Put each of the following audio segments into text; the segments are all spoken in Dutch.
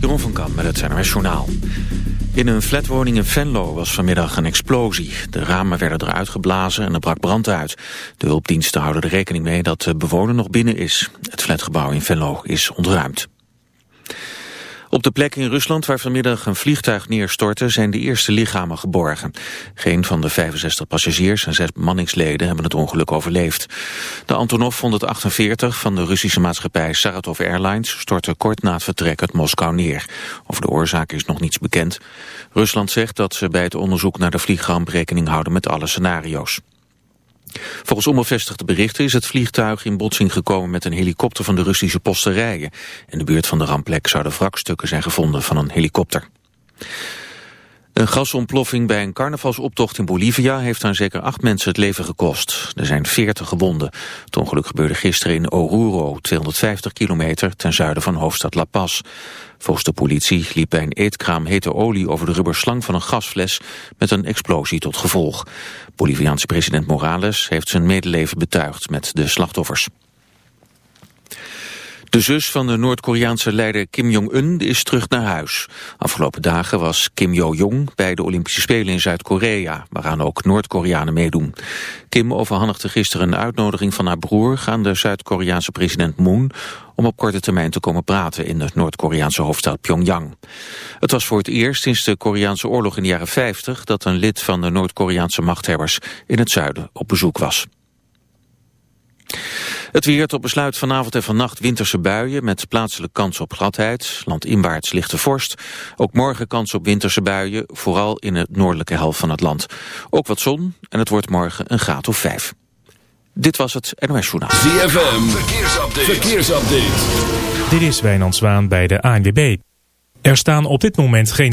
Jeroen van Kam met het NRS Journaal. In een flatwoning in Venlo was vanmiddag een explosie. De ramen werden eruit geblazen en er brak brand uit. De hulpdiensten houden er rekening mee dat de bewoner nog binnen is. Het flatgebouw in Venlo is ontruimd. Op de plek in Rusland waar vanmiddag een vliegtuig neerstortte zijn de eerste lichamen geborgen. Geen van de 65 passagiers en zes bemanningsleden hebben het ongeluk overleefd. De Antonov 148 van de Russische maatschappij Saratov Airlines stortte kort na het vertrek uit Moskou neer. Over de oorzaak is nog niets bekend. Rusland zegt dat ze bij het onderzoek naar de vliegramp rekening houden met alle scenario's. Volgens onbevestigde berichten is het vliegtuig in botsing gekomen met een helikopter van de Russische posterijen. In de buurt van de rampplek zouden wrakstukken zijn gevonden van een helikopter. Een gasontploffing bij een carnavalsoptocht in Bolivia heeft aan zeker acht mensen het leven gekost. Er zijn veertig gewonden. Het ongeluk gebeurde gisteren in Oruro, 250 kilometer ten zuiden van hoofdstad La Paz. Volgens de politie liep bij een eetkraam hete olie over de rubberslang van een gasfles met een explosie tot gevolg. Boliviaanse president Morales heeft zijn medeleven betuigd met de slachtoffers. De zus van de Noord-Koreaanse leider Kim Jong-un is terug naar huis. Afgelopen dagen was Kim Yo-jong bij de Olympische Spelen in Zuid-Korea, waaraan ook Noord-Koreanen meedoen. Kim overhandigde gisteren een uitnodiging van haar broer aan de Zuid-Koreaanse president Moon om op korte termijn te komen praten in de Noord-Koreaanse hoofdstad Pyongyang. Het was voor het eerst sinds de Koreaanse oorlog in de jaren 50 dat een lid van de Noord-Koreaanse machthebbers in het zuiden op bezoek was. Het weer tot besluit vanavond en vannacht winterse buien met plaatselijk kans op gladheid. Landinwaarts lichte vorst. Ook morgen kans op winterse buien, vooral in de noordelijke helft van het land. Ook wat zon en het wordt morgen een graad of vijf. Dit was het NOS Journaal. ZFM, verkeersupdate. verkeersupdate. Dit is Wijnand Zwaan bij de ANWB. Er staan op dit moment geen...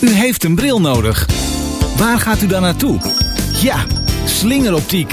U heeft een bril nodig. Waar gaat u dan naartoe? Ja, slingeroptiek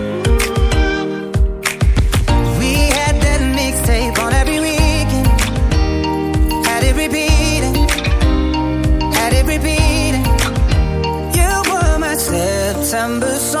December song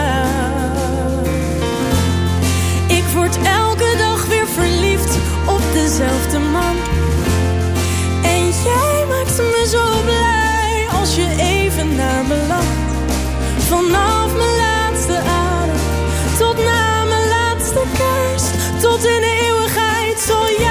Dezelfde man. En jij maakt me zo blij als je even naar me lacht. Vanaf mijn laatste adem tot na mijn laatste kerst. Tot in de eeuwigheid zal jij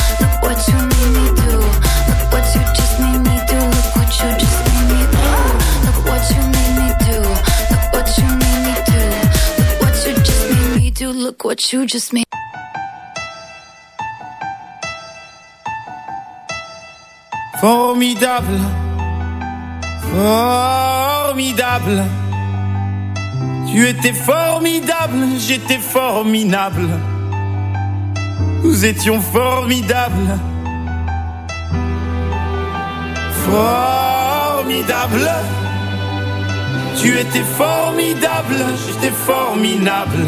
What you just made. Formidable, formidable. Tu étais formidable, j'étais formidable. Nous étions formidables. Formidable. Tu étais formidable, j'étais formidable.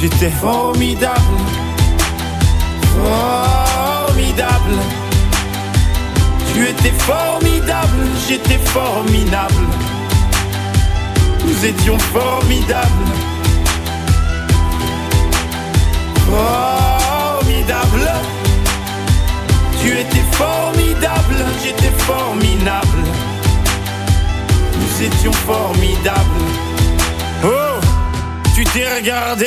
j'étais formidable. Formidable. Tu étais formidable, j'étais formidable. Nous étions formidables. Formidable. Tu étais formidable, j'étais formidable. Nous étions formidables. Oh, tu t'es regardé,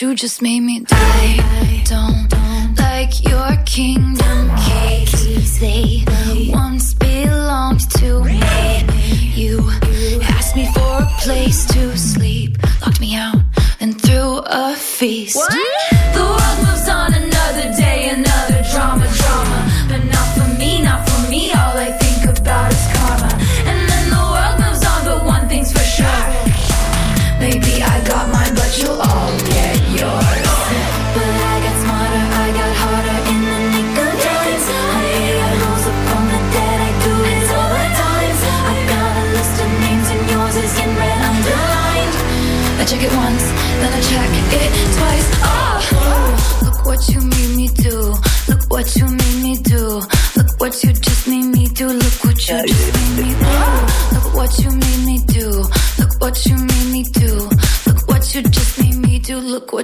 You just made me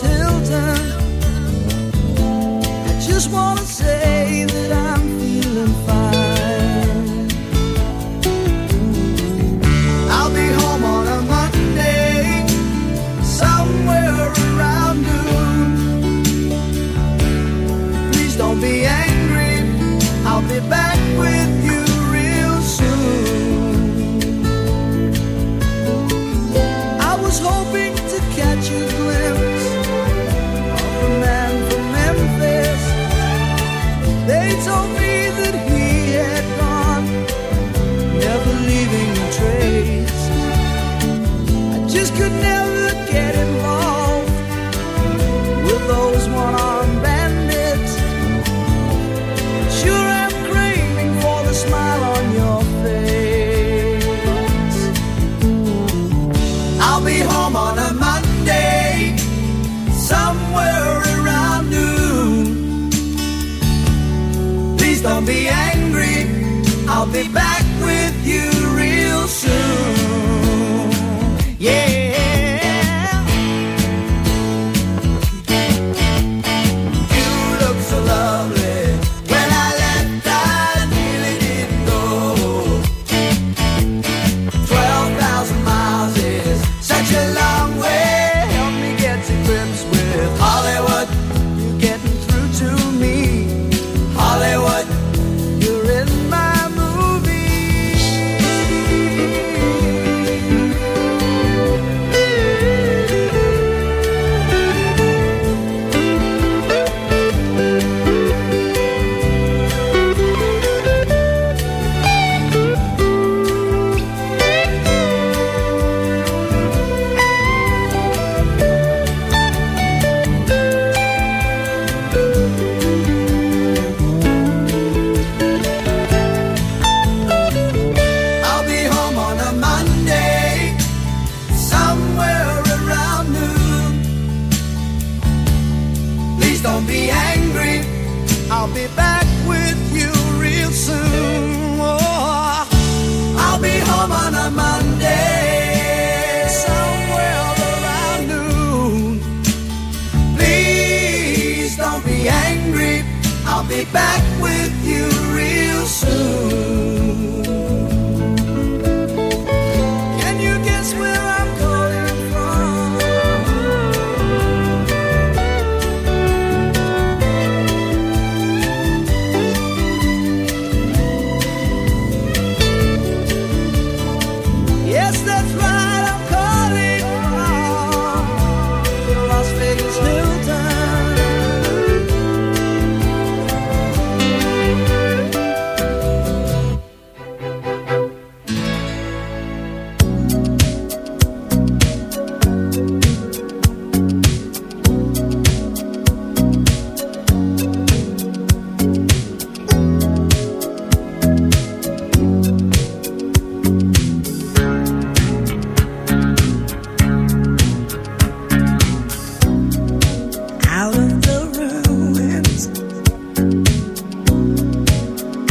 Matilda.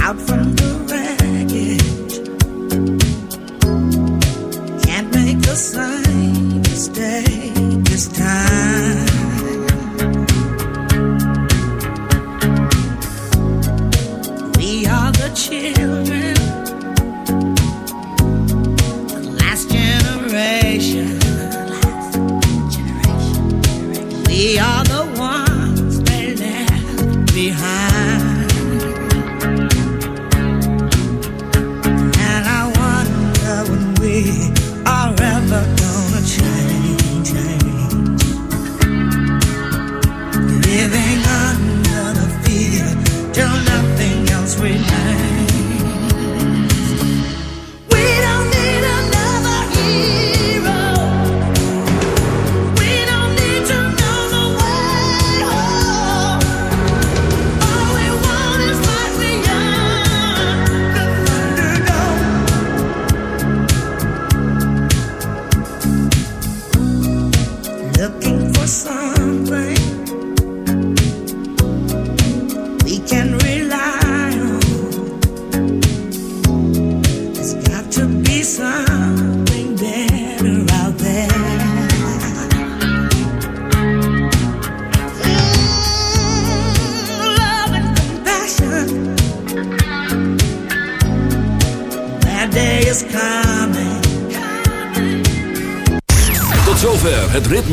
out from